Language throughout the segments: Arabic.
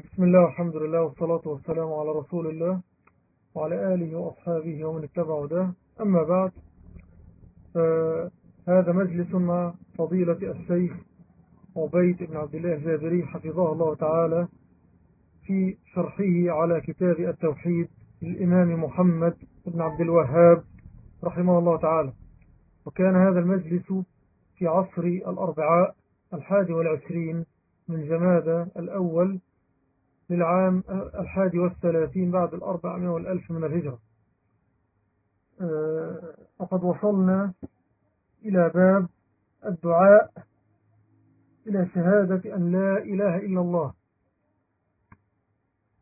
بسم الله والحمد لله والصلاة والسلام على رسول الله وعلى آله وأصحابه ومن اتبعوا ده. أما بعد هذا مجلس مع فضيلة الشيخ عبيد بن عبد الله الجابري حفظه الله تعالى في شرحه على كتاب التوحيد للإمام محمد بن عبد الوهاب رحمه الله تعالى. وكان هذا المجلس في عصر الأربعاء الحادي والعشرين من جمادة الأول للعام الحادي والثلاثين بعد الأربعمائة والألف من الهجرة. آه، وقد وصلنا إلى باب الدعاء إلى شهادة أن لا إله إلا الله.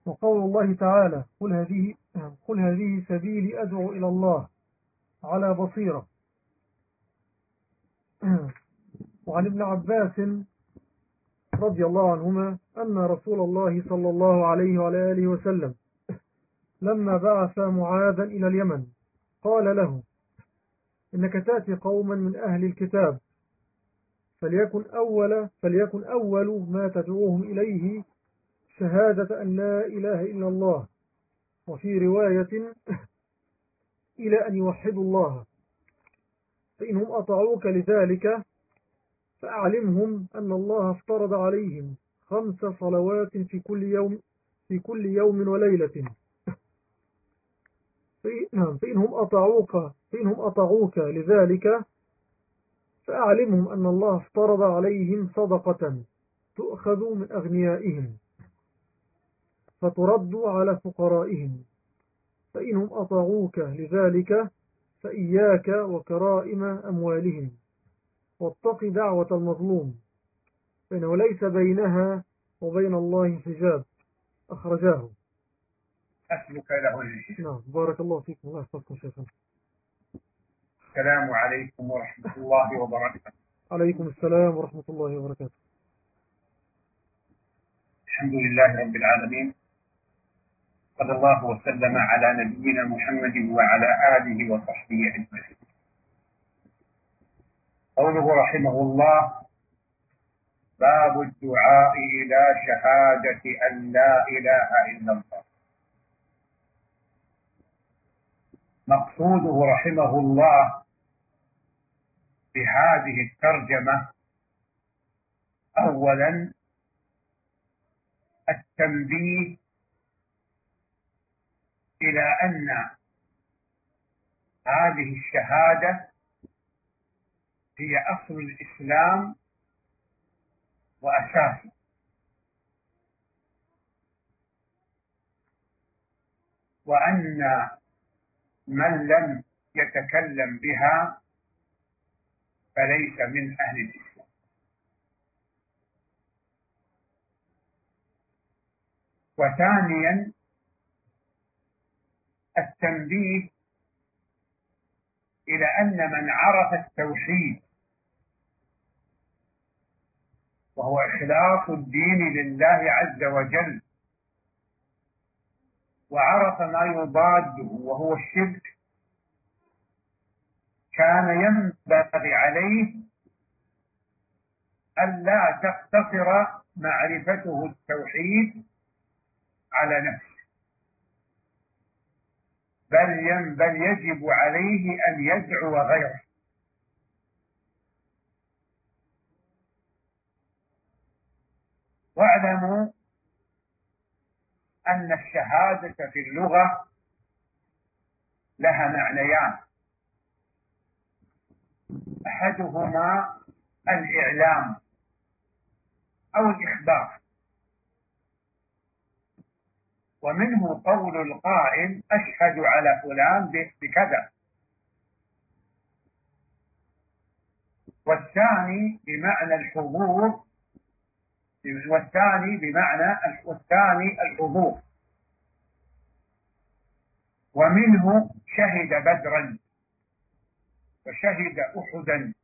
وقول الله تعالى قل هذه, قل هذه سبيلي أدعو إلى الله على بصيرة. وعن ابن عباس رضي الله عنهما أن رسول الله صلى الله عليه وعلى آله وسلم لما بعث معاذا إلى اليمن قال له إنك تأتي قوما من أهل الكتاب فليكن أول, فليكن أول ما تدعوهم إليه شهادة أن لا إله إلا الله وفي رواية إلى أن يوحدوا الله فإنهم أطعوك لذلك فأعلمهم أن الله افترض عليهم خمس صلوات في كل يوم في كل يوم وليلة. نعم، فإنهم أطعوك فإنهم أطعوك لذلك فأعلمهم أن الله افترض عليهم صدقة تؤخذ من أغنيائهم فترد على فقرائهم. فإنهم أطعوك لذلك فإياك وكرائم أموالهم. واتق دعوة المظلوم فإنه ليس بينها وبين الله حجاب. أخرجاه. أسلك له نعم بارك الله فيكم. الله يحفظكم شيخنا. السلام عليكم ورحمة الله وبركاته. عليكم السلام ورحمة الله وبركاته. الحمد لله رب العالمين. صلى الله وسلم على نبينا محمد وعلى آله وصحبه أجمعين. قوله رحمه الله باب الدعاء إلى شهادة أن لا إله إلا الله. مقصوده رحمه الله بهذه الترجمة أولا التنبيه إلى أن هذه الشهادة هي أصل الإسلام وأساسه. وأن من لم يتكلم بها فليس من أهل الإسلام. وثانيا التنبيه إلى أن من عرف التوحيد وهو إخلاص الدين لله عز وجل. وعرف ما يضاده وهو الشرك. كان ينبغي عليه ألا تقتصر معرفته التوحيد على نفسه. بل بل يجب عليه أن يدعو غيره. واعلموا أن الشهادة في اللغة لها معنيان. أحدهما الإعلام أو الإخبار. ومنه قول القائل أشهد على فلان بكذا. والثاني بمعنى الحضور والثاني بمعنى والثاني الحضور. ومنه شهد بدرا. وشهد أحدا.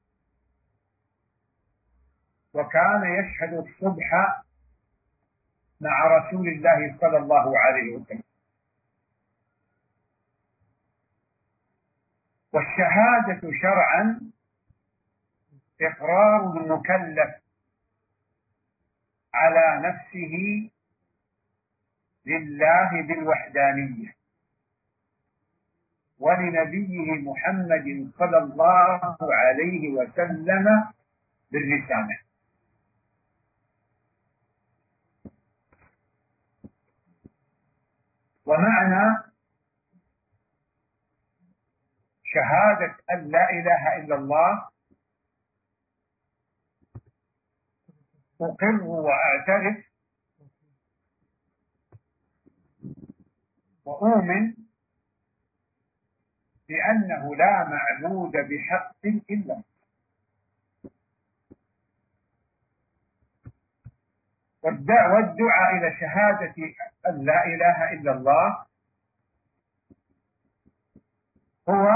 وكان يشهد الصبح مع رسول الله صلى الله عليه وسلم. والشهادة شرعا إقرار المكلف على نفسه لله بالوحدانية. ولنبيه محمد صلى الله عليه وسلم بالرسالة. ومعنى شهادة أن لا إله إلا الله أقر وأعترف وأؤمن بأنه لا معبود بحق إلا الله. والدعاء إلى شهادة أن لا إله إلا الله هو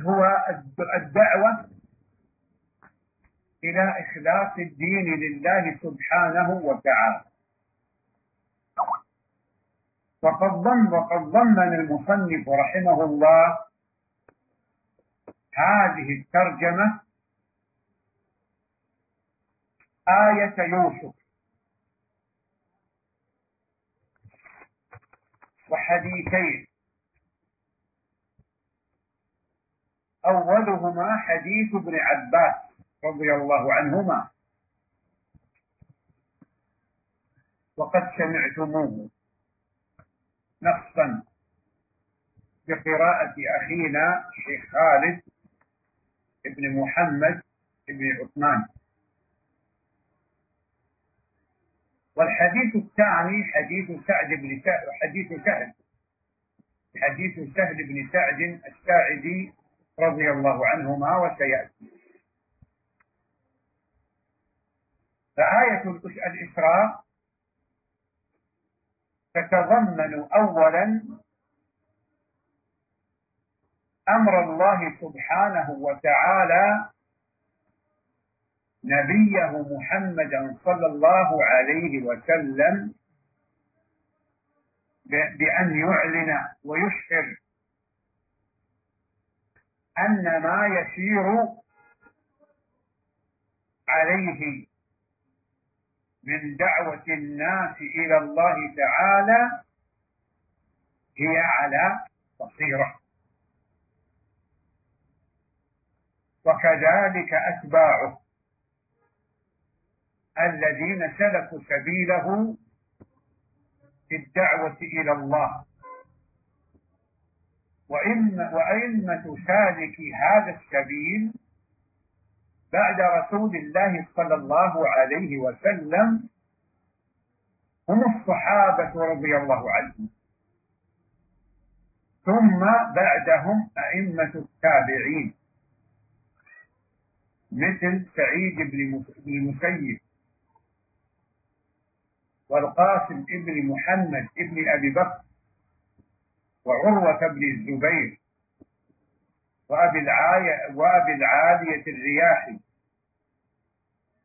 هو الدعوة إلى إخلاص الدين لله سبحانه وتعالى. وقد ضمن وقد ضمن المصنف رحمه الله هذه الترجمة آية يوسف. وحديثين. أولهما حديث ابن عباس. رضي الله عنهما. وقد سمعتموه نصا بقراءة أخينا الشيخ خالد ابن محمد ابن عثمان. والحديث الثاني حديث سعد بن سعد حديث سهل. حديث سهل بن سعد الساعدي رضي الله عنهما وسيأتي. فآية الإسراء تتضمن أولا أمر الله سبحانه وتعالى نبيه محمدا صلى الله عليه وسلم بأن يعلن ويشعر أن ما يسير عليه من دعوة الناس إلى الله تعالى هي على بصيرة. وكذلك أتباعه. الذين سلكوا سبيله في الدعوة إلى الله. وأئمة سالكي هذا السبيل بعد رسول الله صلى الله عليه وسلم هم الصحابة رضي الله عنهم. ثم بعدهم أئمة التابعين. مثل سعيد بن المسيب. والقاسم ابن محمد ابن أبي بكر. وعروة بن الزبير. وأبي العالية الرياحي.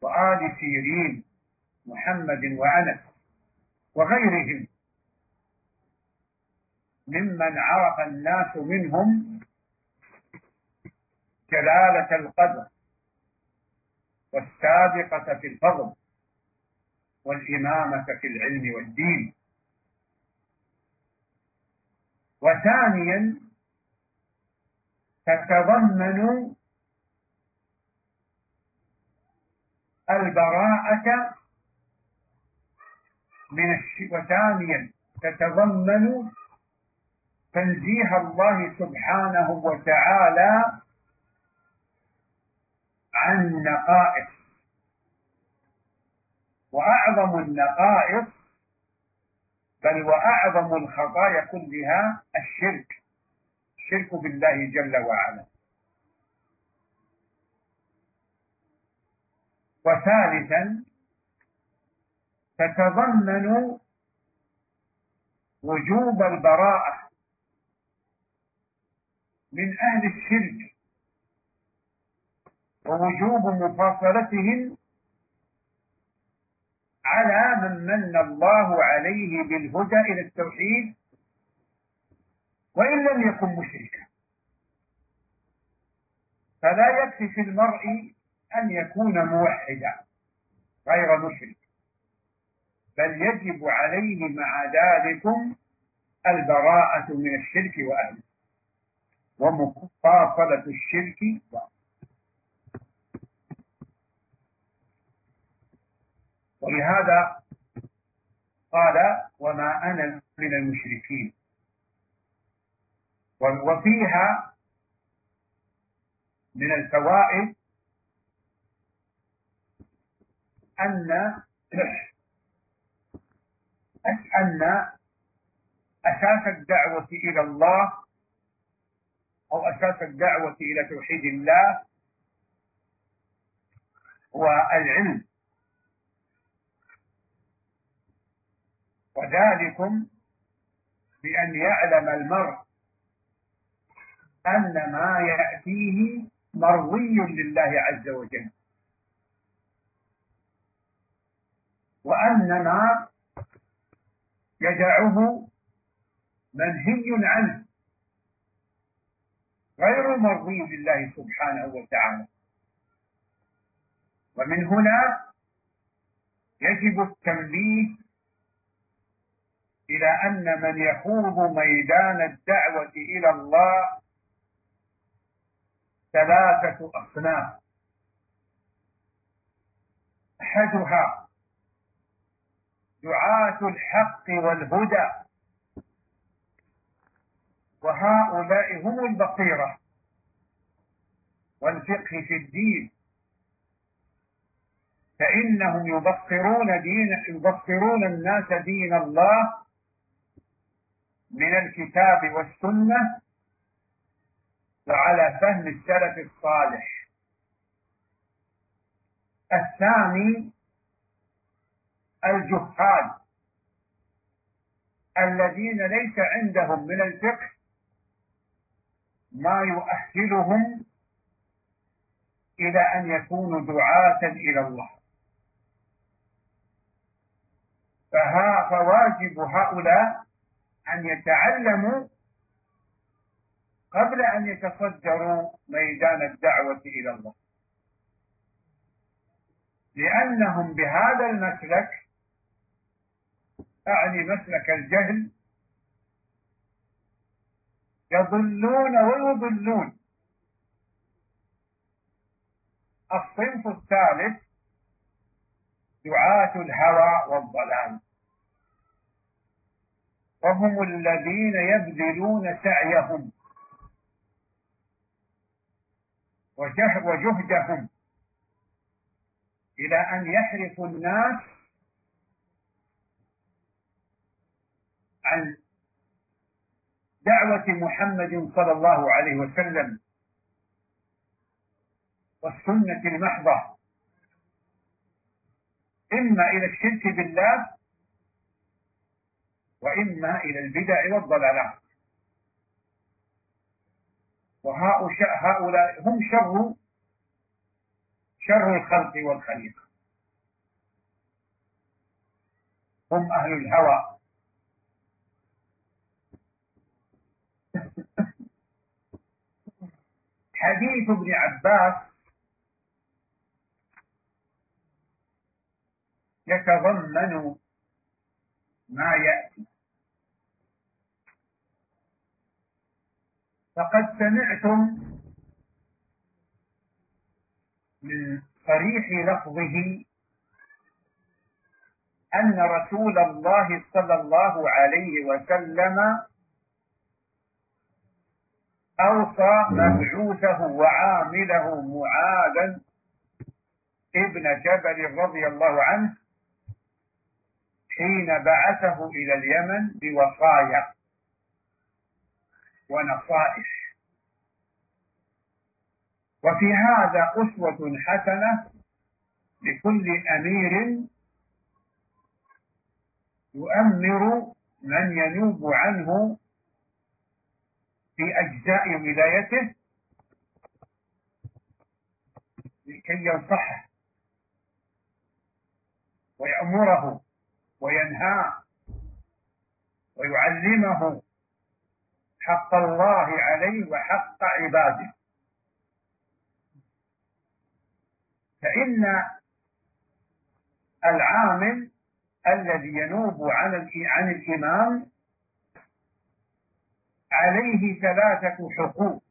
وآل سيرين محمد وأنس وغيرهم. ممن عرف الناس منهم جلالة القدر والسابقة في الفضل والإمامة في العلم والدين. وثانيا تتضمن البراءة من الش... وثانيا تتضمن تنزيه الله سبحانه وتعالى عن نقائص وأعظم النقائص بل وأعظم الخطايا كلها الشرك الشرك بالله جل وعلا. وثالثا تتضمن وجوب البراءة من أهل الشرك ووجوب مفاصلتهم على من من الله عليه بالهدى إلى التوحيد وإن لم يكن مشركا. فلا يكفي في المرء أن يكون موحدا غير مشرك بل يجب عليه مع ذلكم البراءة من الشرك وأهله. ومقاصلة الشرك ولهذا قال وما أنا من المشركين وفيها من الفوائد أن أن أساس الدعوة إلى الله أو أساس الدعوة إلى توحيد الله هو العلم. وذلكم بأن يعلم المرء أن ما يأتيه مرضي لله عز وجل. وأن ما يدعه منهي عنه غير مرضي لله سبحانه وتعالى. ومن هنا يجب التنبيه إلى أن من يخوض ميدان الدعوة إلى الله ثلاثة أصناف. أحدها دعاة الحق والهدى. وهؤلاء هم البصيرة. والفقه في الدين. فإنهم يبصرون دين يبصرون الناس دين الله من الكتاب والسنة وعلى فهم السلف الصالح. الثاني الجهال الذين ليس عندهم من الفقه ما يؤهلهم إلى أن يكونوا دعاة إلى الله. فها فواجب هؤلاء أن يتعلموا قبل أن يتصدروا ميدان الدعوة إلى الله. لأنهم بهذا المسلك أعني مسلك الجهل يضلون ويضلون. الصنف الثالث دعاة الهوى والضلال. وهم الذين يبذلون سعيهم وجهدهم إلى أن يحرفوا الناس عن دعوة محمد صلى الله عليه وسلم والسنة المحضة. إما إلى الشرك بالله وإما إلى البدع والضلالات وهؤلاء هم شر شر الخلق والخليقة. هم أهل الهوى. حديث ابن عباس يتضمن ما يأتي. فقد سمعتم من صريح لفظه أن رسول الله صلى الله عليه وسلم أوصى مبعوثه وعامله معاذا ابن جبل رضي الله عنه حين بعثه إلى اليمن بوصايا ونصائح. وفي هذا أسوة حسنة لكل أمير يؤمر من ينوب عنه في أجزاء ولايته لكي ينصحه ويأمره وينهاه ويعلمه حق الله عليه وحق عباده. فإن العامل الذي ينوب عن الإمام عليه ثلاثة حقوق.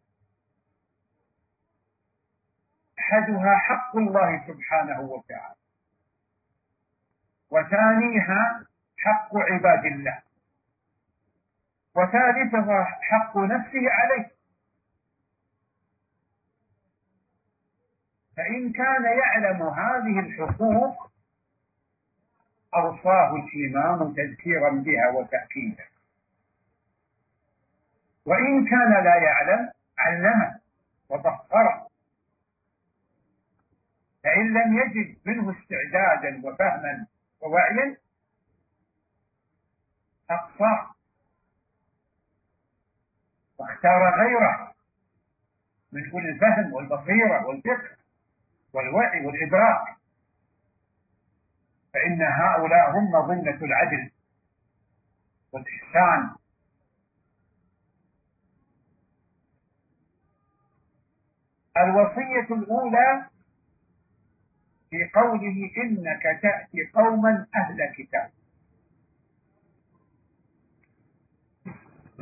أحدها حق الله سبحانه وتعالى وثانيها حق عباد الله وثالثها حق نفسه عليه. فإن كان يعلم هذه الحقوق أوصاه الإمام تذكيرا بها وتأكيدا. وإن كان لا يعلم علمه وبصره. فإن لم يجد منه استعدادا وفهما ووعيا أقصاه. واختار غيره من كل الفهم والبصيرة والفقه والوعي والإدراك. فإن هؤلاء هم مظنة العدل والإحسان. الوصية الأولى في قوله إنك تأتي قوما أهل كتاب.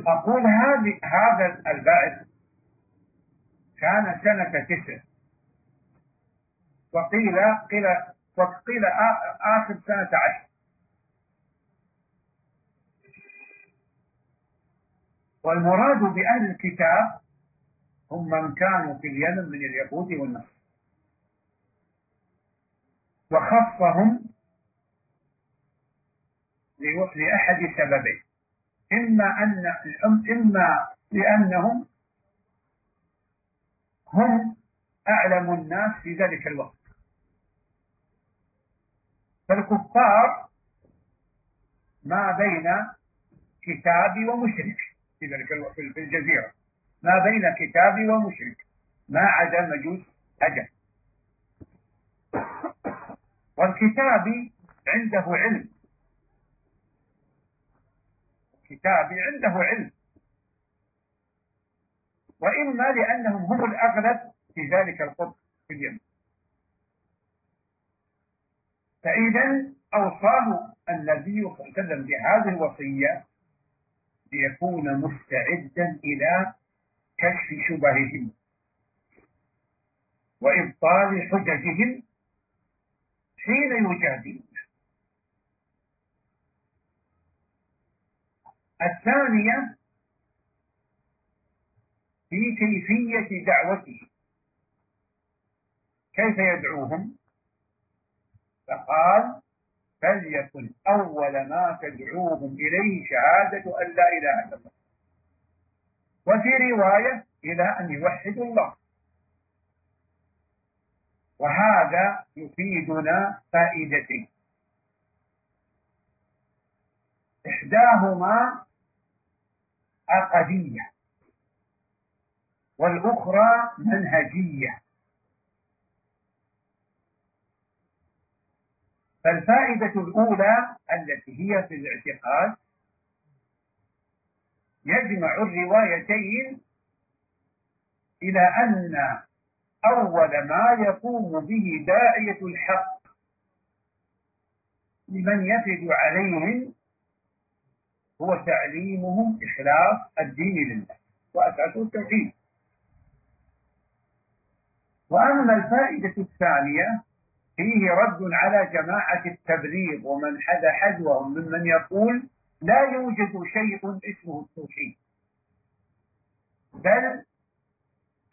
أقول هذا البعث كان سنة تسع. وقيل قيل وقيل آخر سنة عشر. والمراد بأهل الكتاب هم من كانوا في اليمن من اليهود والنصارى وخصهم لأحد سببين. إما أن إما لأنهم هم أعلم الناس في ذلك الوقت. فالكفار ما بين كتاب ومشرك في ذلك الوقت في الجزيرة. ما بين كتاب ومشرك. ما عدا مجوس أجل. والكتاب عنده علم. الكتاب عنده علم. وإما لأنهم هم الأغلب في ذلك القطب في اليمن. فإذا أوصاه النبي صلى الله عليه وسلم بهذه الوصية ليكون مستعدا إلى كشف شبههم وإبطال حججهم حين يجادلون. الثانية في كيفية دعوته كيف يدعوهم؟ فقال فليكن أول ما تدعوهم إليه شهادة أن لا إله إلا الله. وفي رواية إلى أن يوحدوا الله. وهذا يفيدنا فائدتين. إحداهما عقدية والأخرى منهجية. فالفائدة الأولى التي هي في الاعتقاد يجمع الروايتين إلى أن أول ما يقوم به داعية الحق لمن يفد عليهم هو تعليمهم إخلاص الدين لله وأساسه التوحيد. وأما الفائدة الثانية فيه رد على جماعة التبليغ ومن حد حذوهم ممن يقول لا يوجد شيء اسمه التوحيد بل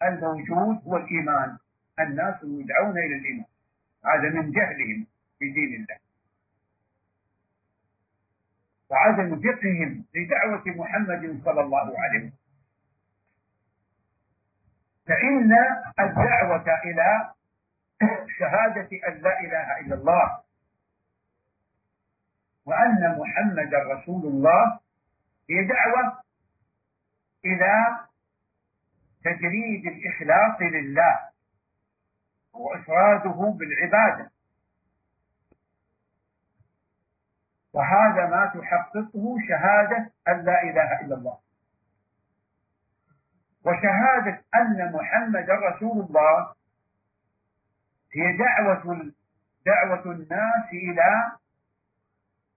الموجود هو الإيمان الناس يدعون إلى الإيمان. هذا من جهلهم في دين الله. وعدم فقههم لدعوة محمد صلى الله عليه وسلم. فإن الدعوة إلى شهادة أن لا إله إلا الله وأن محمد رسول الله هي دعوة إلى تجريد الإخلاص لله وإفراده بالعبادة. وهذا ما تحققه شهادة أن لا إله إلا الله. وشهادة أن محمد رسول الله هي دعوة دعوة الناس إلى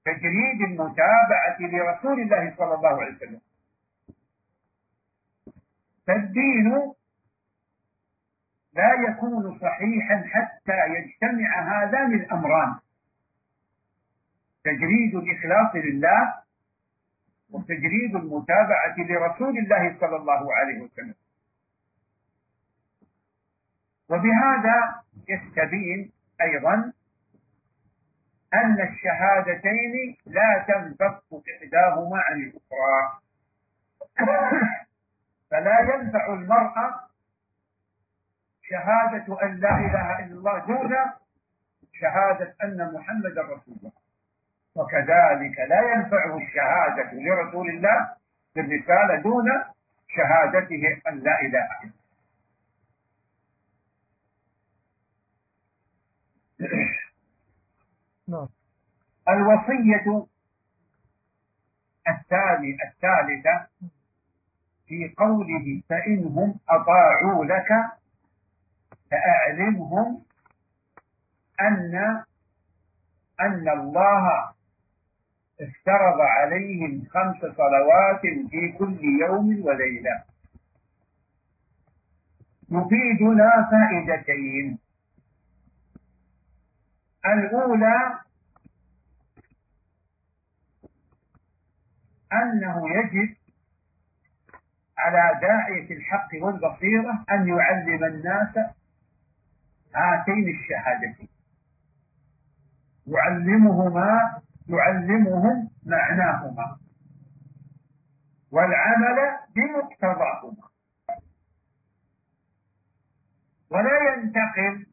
تجريد المتابعة لرسول الله صلى الله عليه وسلم. فالدين لا يكون صحيحا حتى يجتمع هذان الأمران. تجريد الإخلاص لله وتجريد المتابعة لرسول الله صلى الله عليه وسلم. وبهذا يستبين أيضا أن الشهادتين لا تنفك إحداهما عن الأخرى. فلا ينفع المرأة شهادة أن لا إله إلا الله دون شهادة أن محمد رسول الله. وكذلك لا ينفعه الشهادة لرسول الله بالرسالة دون شهادته أن لا إله إلا الله. نعم. الوصية الثاني الثالثة في قوله فإنهم أطاعوا لك فأعلمهم أن أن الله افترض عليهم خمس صلوات في كل يوم وليلة. يفيدنا فائدتين. الأولى أنه يجب على داعية الحق والبصيرة أن يعلم الناس هاتين الشهادتين. يعلمهما يعلمهم معناهما. والعمل بمقتضاهما. ولا ينتقل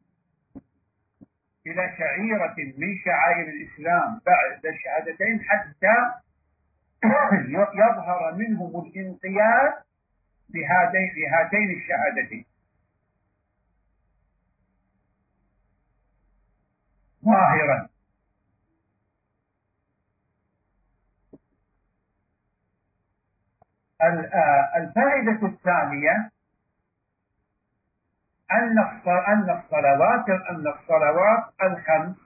إلى شعيرة من شعائر الإسلام بعد الشهادتين حتى يظهر منهم الانقياد بهاتين بهاتين الشهادتين. ظاهرا الفائدة الثانية أن الصلوات أن الصلوات الخمس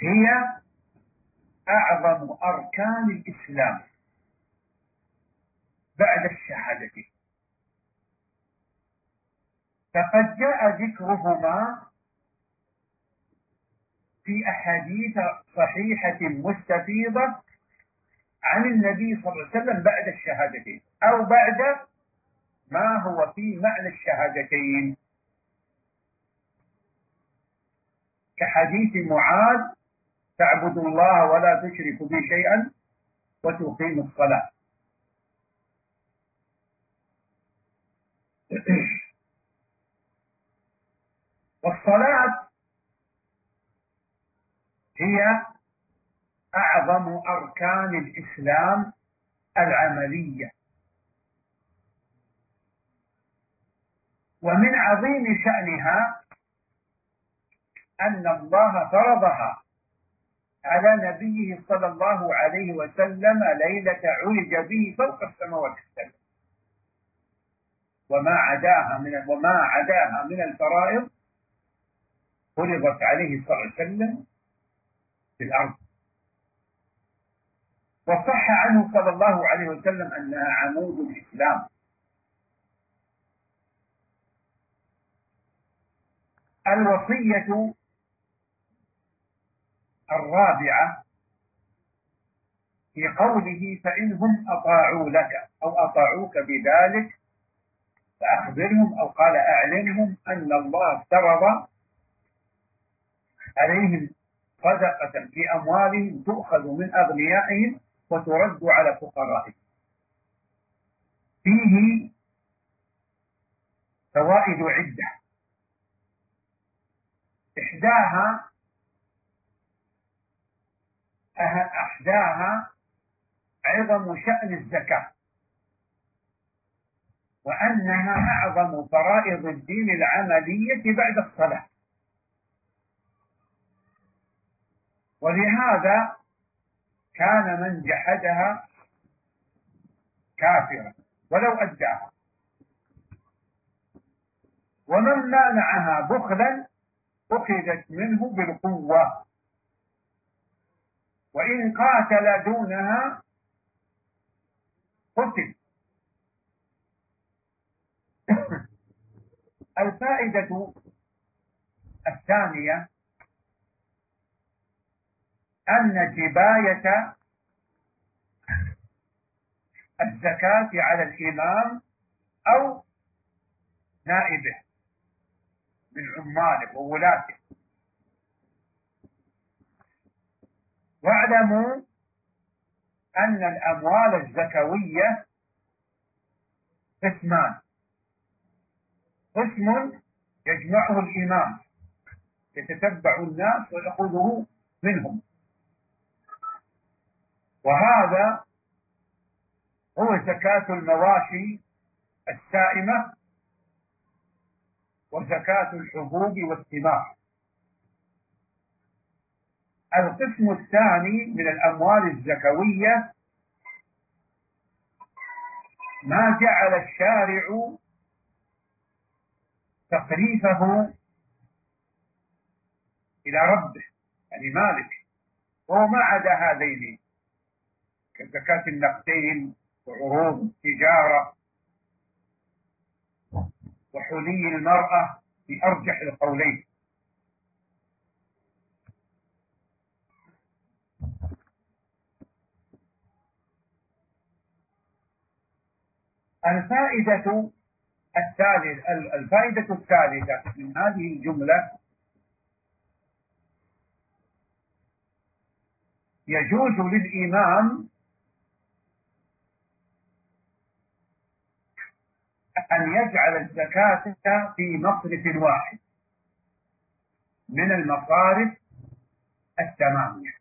هي أعظم أركان الإسلام بعد الشهادة. فقد جاء ذكرهما في أحاديث صحيحة مستفيضة عن النبي صلى الله عليه وسلم بعد الشهادتين أو بعد ما هو في معنى الشهادتين؟ كحديث معاذ تعبد الله ولا تشرك به شيئا وتقيم الصلاة. والصلاة هي أعظم أركان الإسلام العملية. ومن عظيم شأنها أن الله فرضها على نبيه صلى الله عليه وسلم ليلة عرج به فوق السماوات السبع. وما عداها من وما عداها من الفرائض فرضت عليه صلى الله عليه وسلم في الأرض. وصح عنه صلى الله عليه وسلم أنها عمود الإسلام. الوصية الرابعة في قوله فإنهم أطاعوا لك أو أطاعوك بذلك فأخبرهم أو قال أعلمهم أن الله افترض عليهم صدقة في أموالهم تؤخذ من أغنيائهم وترد على فقرائهم. فيه فوائد عدة. إحداها أحداها عظم شأن الزكاة وأنها أعظم فرائض الدين العملية بعد الصلاة. ولهذا كان من جحدها كافرا ولو أداها. ومن مانعها بخلا أخذت منه بالقوة. وإن قاتل دونها قتل. الفائدة الثانية أن جباية الزكاة على الإمام أو نائبه. من عماله وولاته. واعلموا أن الأموال الزكوية قسمان. قسم يجمعه الإمام يتتبع الناس ويأخذه منهم. وهذا هو زكاة المواشي السائمة وزكاة الحبوب والثمار القسم الثاني من الأموال الزكوية ما جعل الشارع تقريفه إلى ربه يعني مالك. وهو ما عدا هذين كزكاة النقدين وعروض التجارة وحلي المرأة في أرجح القولين. الفائدة الثالث الفائدة الثالثة من هذه الجملة يجوز للإمام أن يجعل الزكاة في مصرف واحد من المصارف الثمانية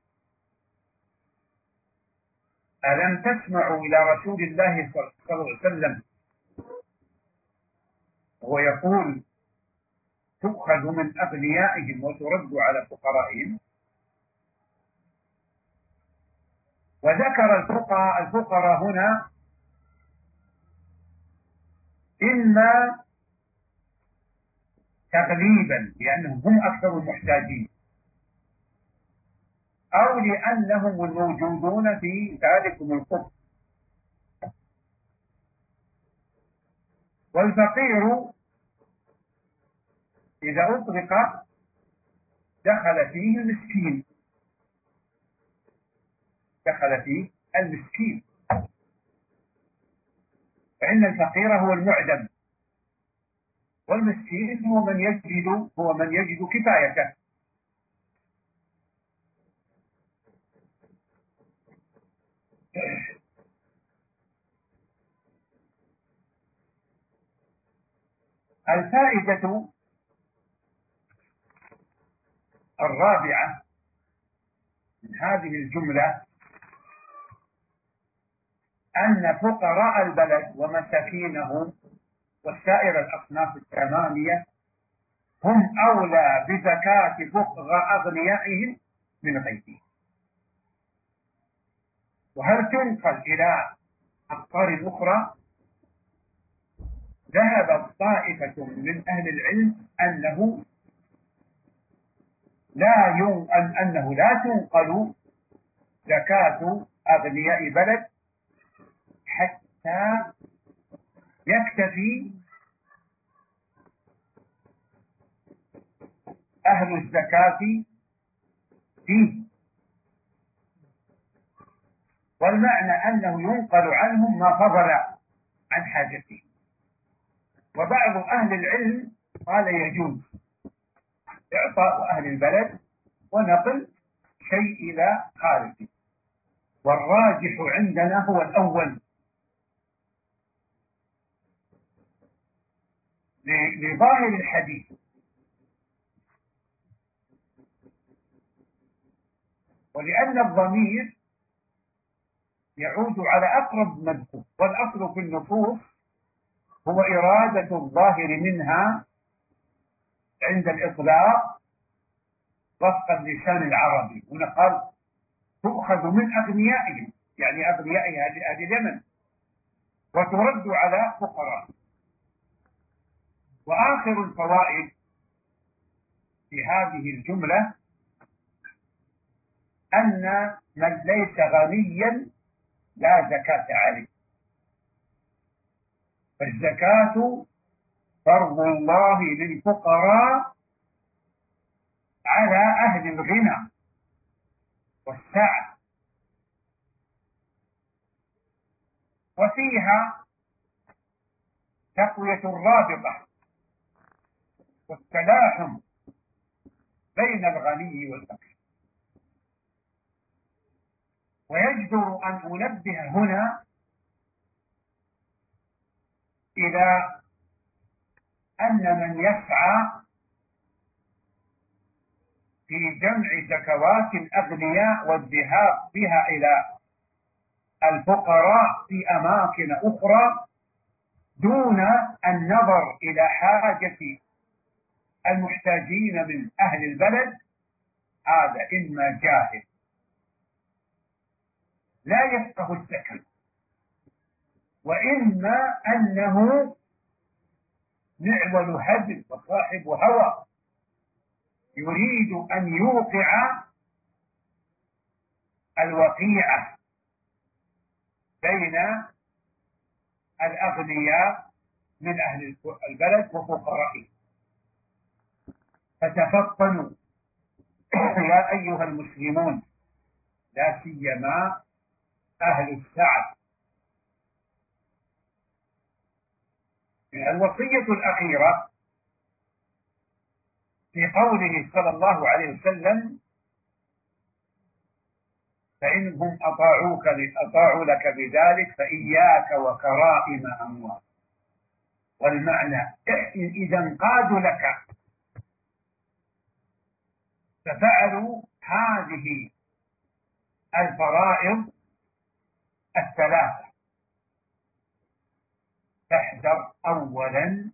ألم تسمعوا إلى رسول الله صلى الله عليه وسلم وهو يقول تؤخذ من أغنيائهم وترد على فقرائهم؟ وذكر الفقراء الفقراء هنا إما تغليبا لأنهم هم أكثر المحتاجين. أو لأنهم الموجودون في ذلكم القطب والفقير إذا أطلق دخل فيه المسكين. دخل فيه المسكين. فإن الفقير هو المعدم والمسكين هو من يجد هو من يجد كفايته. الفائدة الرابعة من هذه الجملة أن فقراء البلد ومساكينه وسائر الأصناف الثمانية هم أولى بزكاة فقراء أغنيائهم من غيرهم. وهل تنقل إلى أقطار أخرى؟ ذهبت طائفة من أهل العلم أنه لا ينقل أنه لا تنقل زكاة أغنياء بلد يكتفي أهل الزكاة فيه. والمعنى أنه ينقل عنهم ما فضل عن حاجته. وبعض أهل العلم قال يجوز إعطاء أهل البلد ونقل شيء إلى خارجه. والراجح عندنا هو الأول. لظاهر الحديث. ولأن الضمير يعود على أقرب مذكور والأصل في النصوص هو إرادة الظاهر منها عند الإطلاق وفق اللسان العربي. هنا قال تؤخذ من أغنيائهم يعني أغنياء أهل اليمن وترد على فقراء. وآخر الفوائد في هذه الجملة أن من ليس غنيا لا زكاة عليه. فالزكاة فرض الله للفقراء على أهل الغنى والسعة. وفيها تقوية الرابطة والتلاحم بين الغني والفقير. ويجدر أن أنبه هنا إلى أن من يسعى في جمع زكوات الأغنياء والذهاب بها إلى الفقراء في أماكن أخرى دون النظر إلى حاجة المحتاجين من أهل البلد هذا إما جاهل. لا يفقه السكن وإما أنه نعول هدم وصاحب هوى. يريد أن يوقع الوقيعة بين الأغنياء من أهل البلد وفقرائه فتفطنوا يا أيها المسلمون لا سيما أهل السعد. الوصية الأخيرة في قوله صلى الله عليه وسلم فإنهم أطاعوك أطاعوا لك بذلك فإياك وكرائم أموال. والمعنى إذا انقادوا لك ففعلوا هذه الفرائض الثلاثة. احذر أولا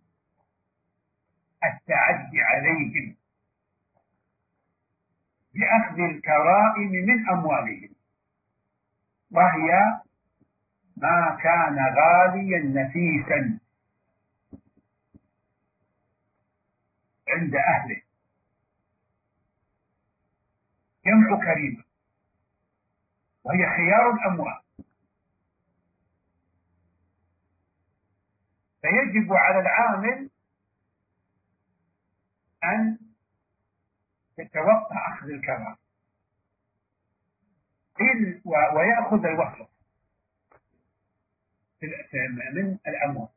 التعدي عليهم بأخذ الكرائم من أموالهم وهي ما كان غاليا نفيسا عند أهله. جمع كريمة. وهي خيار الأموال. فيجب على العامل أن يتوقع أخذ الكرامة. ويأخذ الوسط من الأموال.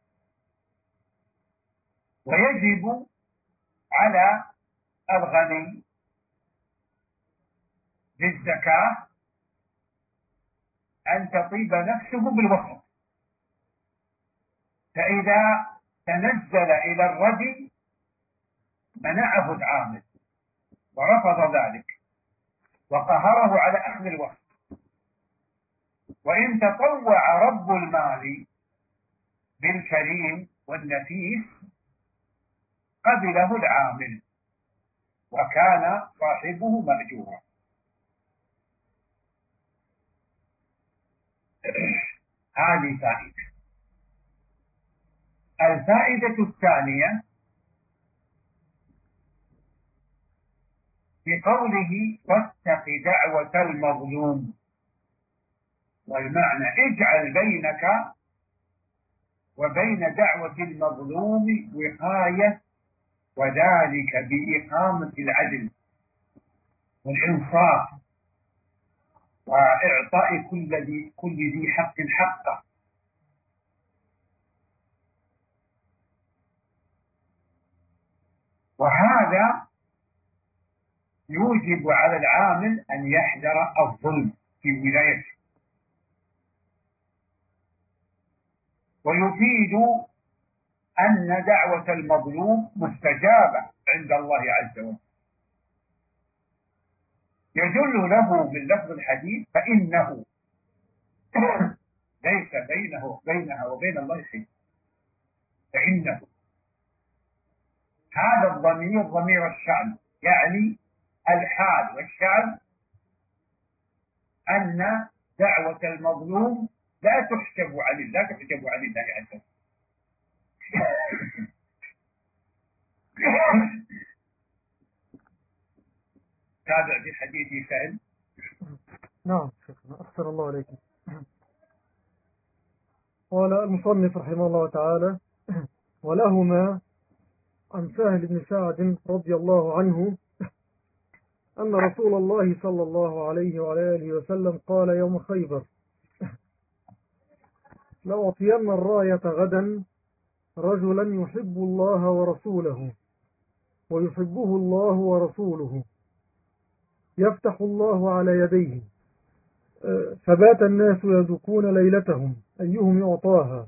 ويجب على الغني بالزكاة أن تطيب نفسه بالوسط. فإذا تنزل إلى الردي منعه العامل ورفض ذلك وقهره على أخذ الوقت وإن تطوع رب المال بالكريم والنفيس قبله العامل وكان صاحبه مأجورا. هذه فائدة. الفائدة الثانية بقوله واتق دعوة المظلوم. والمعنى اجعل بينك وبين دعوة المظلوم وقاية وذلك بإقامة العدل والإنصاف. وإعطاء كل ذي كل ذي حق حقه. وهذا يوجب على العامل أن يحذر الظلم في ولايته. ويفيد أن دعوة المظلوم مستجابة عند الله عز وجل. يدل له من لفظ الحديث فإنه ليس بينه بينها وبين الله شيء. فإنه. هذا الضمير ضمير الشأن يعني الحال والشأن أن دعوة المظلوم لا تحسب عن الله تحسب عن الله عز وجل. تابع في حديث سهل نعم شيخنا. أحسن الله عليكم. قال المصنف رحمه الله تعالى ولهما عن سهل بن سعد رضي الله عنه أن رسول الله صلى الله عليه وعلى آله وسلم قال يوم خيبر لأعطين الراية غدا رجلا يحب الله ورسوله ويحبه الله ورسوله. يفتح الله على يديه. فبات الناس يذوقون ليلتهم أيهم يعطاها.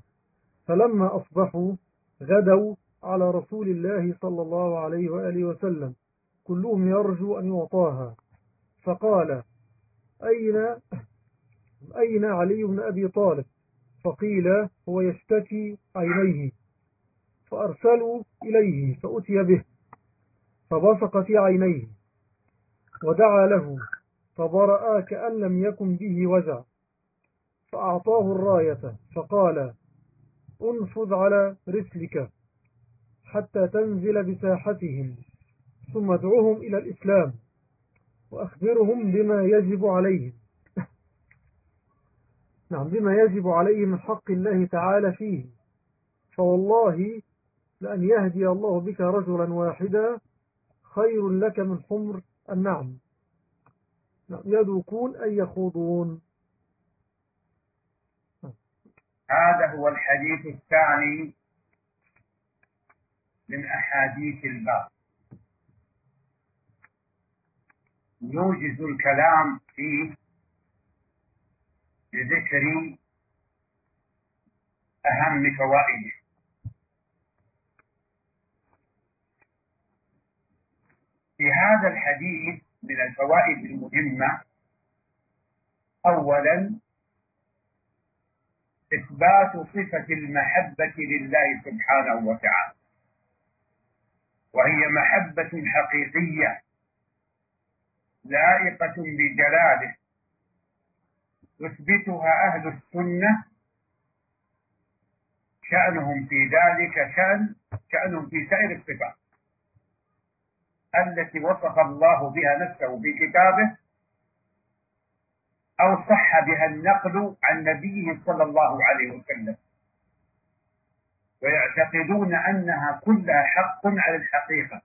فلما أصبحوا غدوا على رسول الله صلى الله عليه وآله وسلم. كلهم يرجو أن يعطاها. فقال أين أين علي بن أبي طالب؟ فقيل هو يشتكي عينيه. فأرسلوا إليه فأتي به. فبصق في عينيه. ودعا له فبرأ كأن لم يكن به وجع فأعطاه الراية فقال انفذ على رسلك حتى تنزل بساحتهم ثم ادعوهم إلى الإسلام وأخبرهم بما يجب عليهم. نعم بما يجب عليهم من حق الله تعالى فيه. فوالله لأن يهدي الله بك رجلا واحدا خير لك من حمر النعم. نعم يذوقون أن يخوضون. هذا هو الحديث الثاني من أحاديث الباب يوجز الكلام فيه لذكر أهم فوائده. في هذا الحديث من الفوائد المهمة. أولا إثبات صفة المحبة لله سبحانه وتعالى وهي محبة حقيقية لائقة بجلاله. يثبتها أهل السنة شأنهم في ذلك شأن شأنهم في سائر الصفات. التي وصف الله بها نفسه في كتابه أو صح بها النقل عن نبيه صلى الله عليه وسلم. ويعتقدون أنها كلها حق على الحقيقة.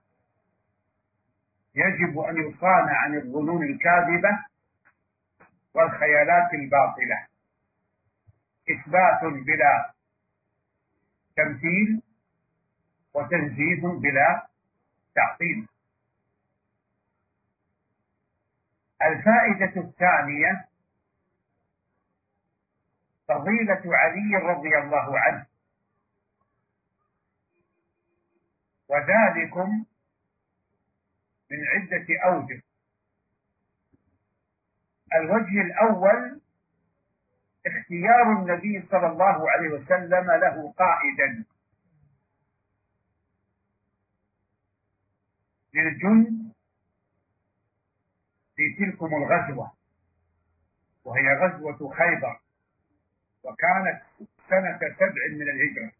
يجب أن يصان عن الظنون الكاذبة والخيالات الباطلة. إثبات بلا تمثيل وتنزيه بلا تعطيل. الفائدة الثانية فضيلة علي رضي الله عنه. وذلكم من عدة أوجه. الوجه الأول اختيار النبي صلى الله عليه وسلم له قائدا. للجند في تلكم الغزوة وهي غزوة خيبر وكانت سنة سبع من الهجرة.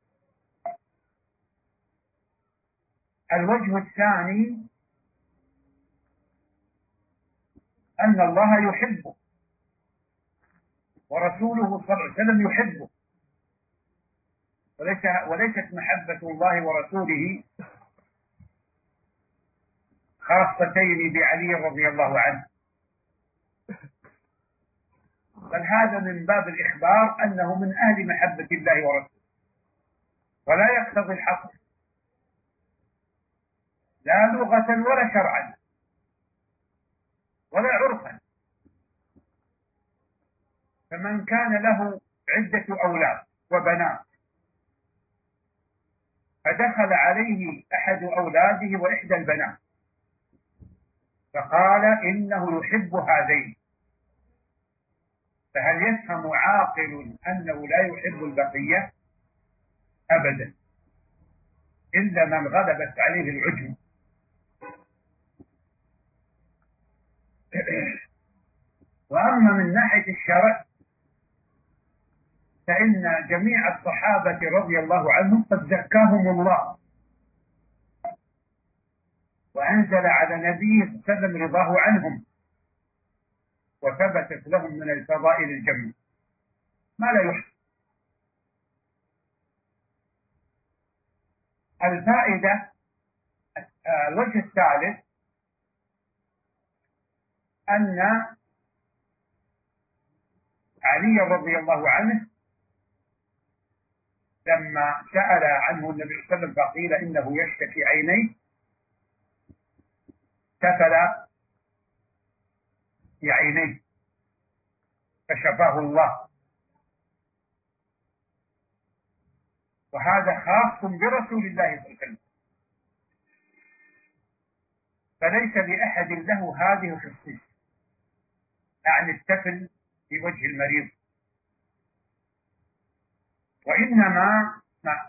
الوجه الثاني أن الله يحبه ورسوله صلى الله عليه وسلم يحبه. وليس وليست محبة الله ورسوله خاصتين بعلي رضي الله عنه. بل هذا من باب الإخبار أنه من أهل محبة الله ورسوله. ولا يقتضي الحصر لا لغة ولا شرعا. ولا عرفا. فمن كان له عدة أولاد وبنات فدخل عليه أحد أولاده وإحدى البنات. فقال إنه يحب هذين. فهل يفهم عاقل أنه لا يحب البقية؟ أبدا. إلا من غلبت عليه العجم وأما من ناحية الشرع فإن جميع الصحابة رضي الله عنهم قد زكاهم الله. وأنزل على نبيه وسلم رضاه عنهم وثبتت لهم من الفضائل الجمة ما لا يحصى. الفائدة الوجه الثالث أن علي رضي الله عنه لما سأل عنه النبي صلى الله عليه وسلم فقيل إنه يشتكي عينيه كفل بعينيه. فشفاه الله. وهذا خاص برسول الله صلى الله عليه وسلم. فليس لأحد له هذه الخصيصة. يعني التفل في وجه المريض. وإنما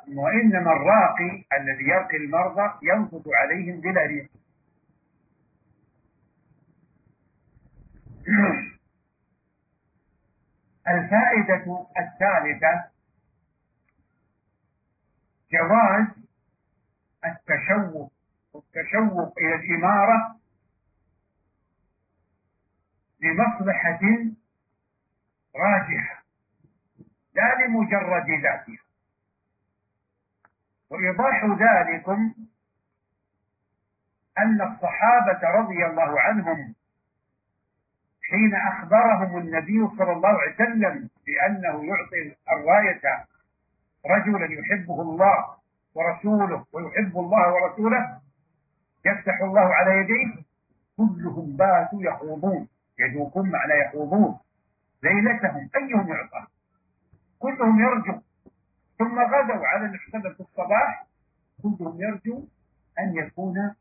وإنما الراقي الذي يرقي المرضى ينفث عليهم بلا ريح الفائدة الثالثة جواز التشوق التشوق إلى الإمارة لمصلحة راجحة لا لمجرد ذاتها. وإيضاح ذلكم أن الصحابة رضي الله عنهم حين أخبرهم النبي صلى الله عليه وسلم بأنه يعطي الراية رجلا يحبه الله ورسوله ويحب الله ورسوله يفتح الله على يديه كلهم باتوا يخوضون يذوقون معنى يخوضون. ليلتهم أيهم يعطى؟ كلهم يرجو. ثم غدوا على المحتمل في الصباح كلهم يرجو أن يكون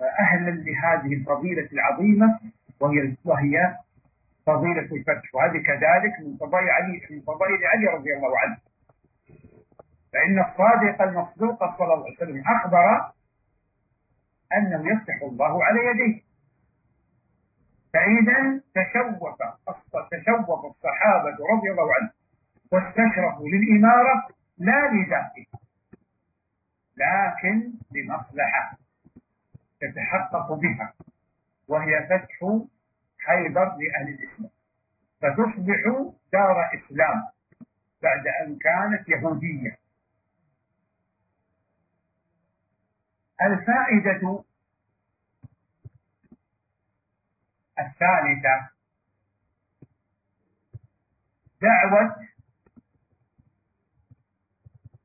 أهلا لهذه الفضيلة العظيمة وهي وهي فضيلة الفتح. وهذه كذلك من فضائل علي من فضائل علي رضي الله عنه. فإن الصادق المصدوق صلى الله عليه وسلم أخبر أنه يفتح الله على يديه. فإذا تشوف تشوف الصحابة رضي الله عنهم واستشرفوا للإمارة لا لذاته لكن لمصلحة تتحقق بها وهي فتح خيبر لأهل الإسلام. فتصبح دار إسلام بعد أن كانت يهودية. الفائدة الثالثة دعوة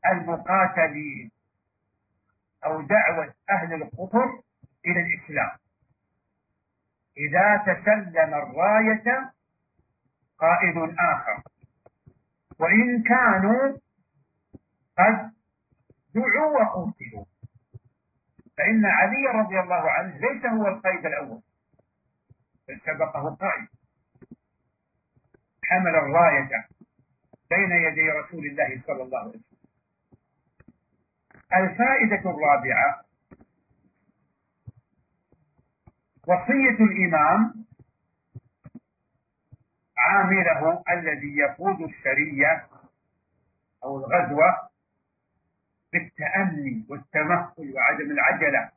المقاتلين أو دعوة أهل القطر إلى الإسلام. إذا تسلم الراية قائد آخر. وإن كانوا قد دعوا وقتلوا فإن علي رضي الله عنه ليس هو القيد الأول بل سبقه قائد. حمل الراية بين يدي رسول الله صلى الله عليه وسلم. الفائدة الرابعة وصية الإمام عامله الذي يقود السرية أو الغزوة بالتأني والتمهل وعدم العجلة.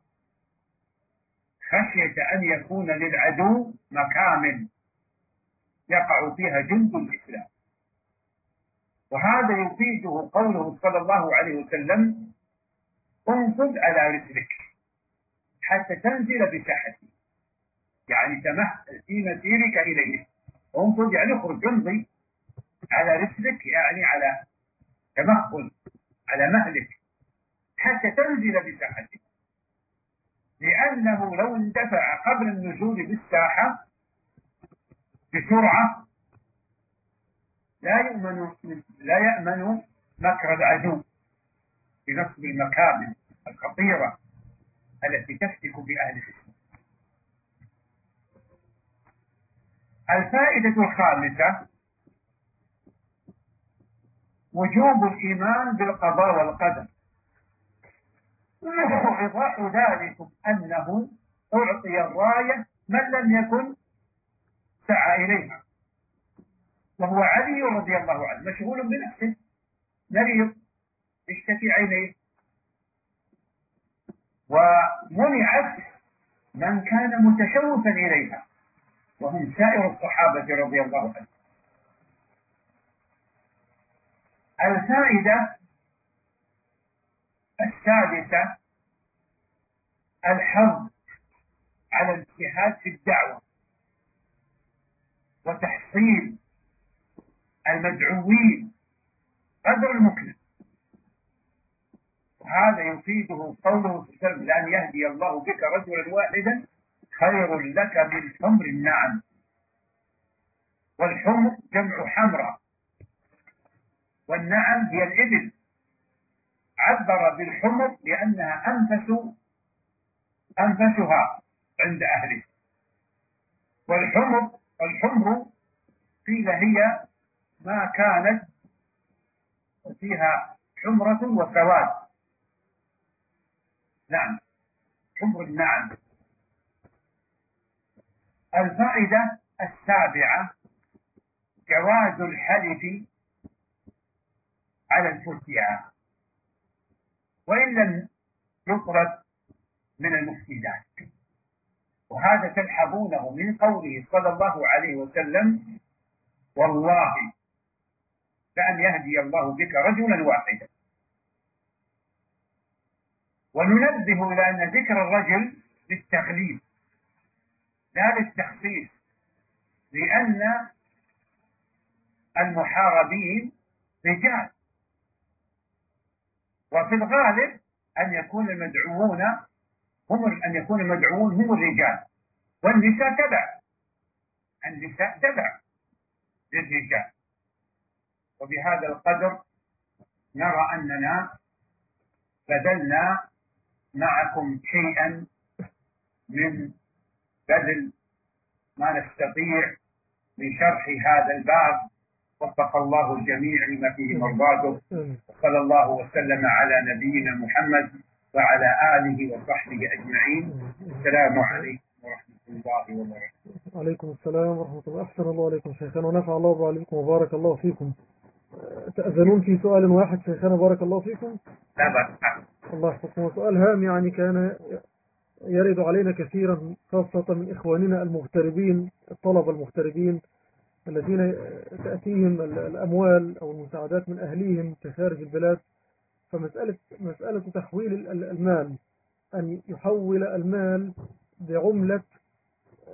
خشية أن يكون للعدو مكامن يقع فيها جند الإسلام. وهذا يفيده قوله صلى الله عليه وسلم انفذ على رسلك حتى تنزل بساحته يعني تمهل في مسيرك إليه. انفذ يعني اخرج امضي على رسلك يعني على تمهل على مهلك. حتى تنزل بساحته لأنه لو اندفع قبل النزول بالساحة بسرعة لا يؤمن لا يأمن مكر العدو بنصب المكابل الخطيرة التي تفتك بأهل الإسلام الفائدة الخامسة وجوب الإيمان بالقضاء والقدر. وإضاح ذلك أنه أعطي الراية من لم يكن سعى إليها وهو علي رضي الله عنه مشغول بنفسه مريض يشتكي عينيه. ومنعت من كان متشوفا إليها. وهم سائر الصحابة رضي الله عنهم. الفائدة السادسة الحظ على الاجتهاد في الدعوة وتحصيل المدعوين قدر المكلف. وهذا يفيده قوله صلى الله عليه وسلم لأن يهدي الله بك رجلا واحدا خير لك من حمر النعم. والحمر جمع حمراء والنعم هي الإبل. عبر بالحمر لأنها أنفس أنفسها عند أهله. والحمر الحمر قيل هي ما كانت فيها حمرة وسواد. نعم حمر النعم. الفائدة السابعة جواز الحلف على الفتيا وإن لم يطرد من المفسدات. وهذا تلحظونه من قوله صلى الله عليه وسلم والله لأن يهدي الله بك رجلا واحدا. وننبه إلى أن ذكر الرجل للتغليب. لا للتخصيص لأن المحاربين رجال. وفي الغالب أن يكون المدعوون هم أن يكون المدعوون هم الرجال. والنساء تبع. النساء تبع للرجال. وبهذا القدر نرى أننا بذلنا معكم شيئا من بذل ما نستطيع لشرح هذا الباب. وفق الله الجميع لما فيه مرضاته. وصلى الله وسلم على نبينا محمد وعلى آله وصحبه أجمعين. السلام عليكم ورحمة الله وبركاته. وعليكم السلام ورحمة الله. أحسن الله عليكم شيخنا. ونفع الله بعلمكم وبارك الله فيكم. تأذنون في سؤال واحد شيخنا. بارك الله فيكم. لا بأس. الله يحفظكم. وسؤال هام يعني كان يرد علينا كثيرا خاصة من إخواننا المغتربين الطلبة المغتربين الذين تأتيهم الأموال أو المساعدات من أهليهم في خارج البلاد. فمسألة مسألة تحويل المال أن يحول المال بعملة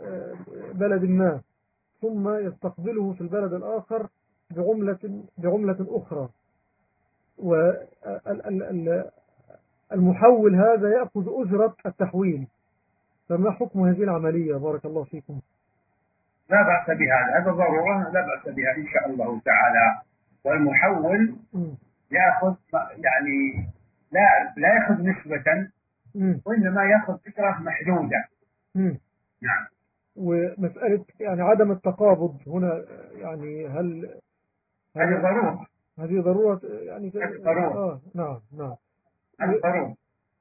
آه، بلد ما ثم يستقبله في البلد الآخر بعملة, بعملة أخرى. والمحول هذا يأخذ أجرة التحويل. فما حكم هذه العملية؟ بارك الله فيكم. لا بأس بهذا هذا ضرورة لا بأس بها إن شاء الله تعالى. والمحول يأخذ يعني لا لا يأخذ نسبة وإنما يأخذ فكرة محدودة. نعم. ومسألة يعني عدم التقابض هنا يعني هل هذه ضرورة. هذه ضرورة يعني ضرورة. آه نعم نعم. ضرورة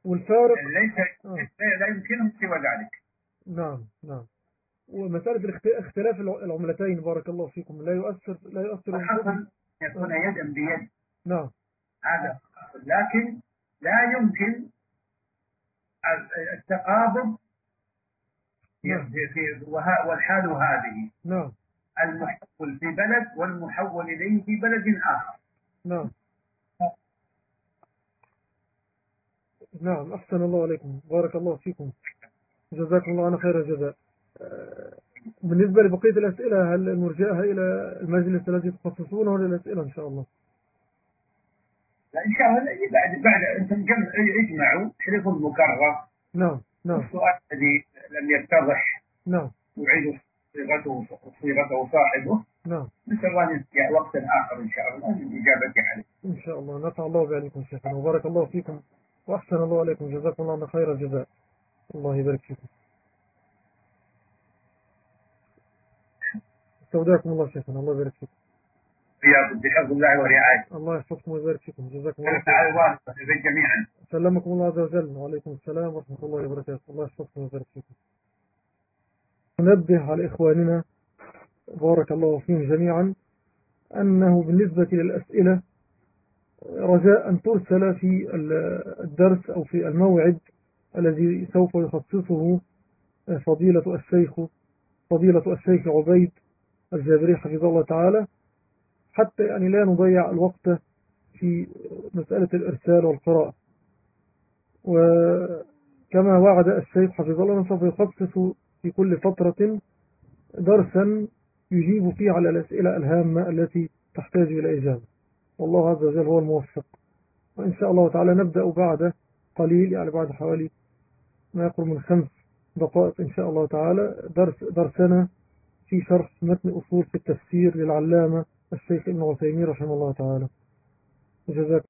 والفارق ليس آه. لا يمكنهم سوى ذلك. نعم نعم. ومسألة اختلاف العملتين بارك الله فيكم لا يؤثر لا يؤثر يكون يدا بيد. نعم. هذا لكن لا يمكن التقابض نعم. والحال هذه. نعم. المحول في بلد والمحول إليه في بلد آخر. نعم. نعم أحسن الله عليكم. بارك الله فيكم. جزاكم الله عنا خير الجزاء. بالنسبة لبقية الأسئلة هل نرجعها إلى المجلس الذي تخصصونه ولا الأسئلة إن شاء الله؟ لا إن شاء الله. بعد بعد أنتم اجمعوا. حلف مكرر. نعم نعم. السؤال الذي لم يتضح. نعم. يعيد صيغته صيغته صاحبه. نعم. نسأل الله أن وقت آخر إن شاء الله للإجابة عليه. إن شاء الله. نفع الله بعليكم شيخنا. وبارك الله فيكم. وأحسن الله عليكم. جزاكم الله خير الجزاء. الله يبارك فيكم. استودعكم الله شيخنا. الله يبارك فيكم. رياض بحفظ الله ورعايته. الله يحفظكم ويبارك فيكم. جزاكم الله خير. جميعا. سلمكم الله عز وجل. وعليكم السلام ورحمة الله وبركاته. الله يحفظكم ويبارك فيكم. ننبه على إخواننا. بارك الله فيهم جميعا. أنه بالنسبة للأسئلة رجاء أن ترسل في الدرس أو في الموعد الذي سوف يخصصه فضيلة الشيخ فضيلة الشيخ عبيد الجابري حفظه الله تعالى. حتى يعني لا نضيع الوقت في مسألة الإرسال والقراءة. وكما وعد الشيخ حفظه الله سوف يخصص في كل فترة درسا يجيب فيه على الأسئلة الهامة التي تحتاج إلى إجابة. والله عز وجل هو الموفق. وإن شاء الله تعالى نبدأ بعد قليل يعني بعد حوالي ما يقرب من خمس دقائق إن شاء الله تعالى. درس درسنا في شرح متن أصول في التفسير للعلامة الشيخ ابن عثيمين رحمه الله تعالى. جزاك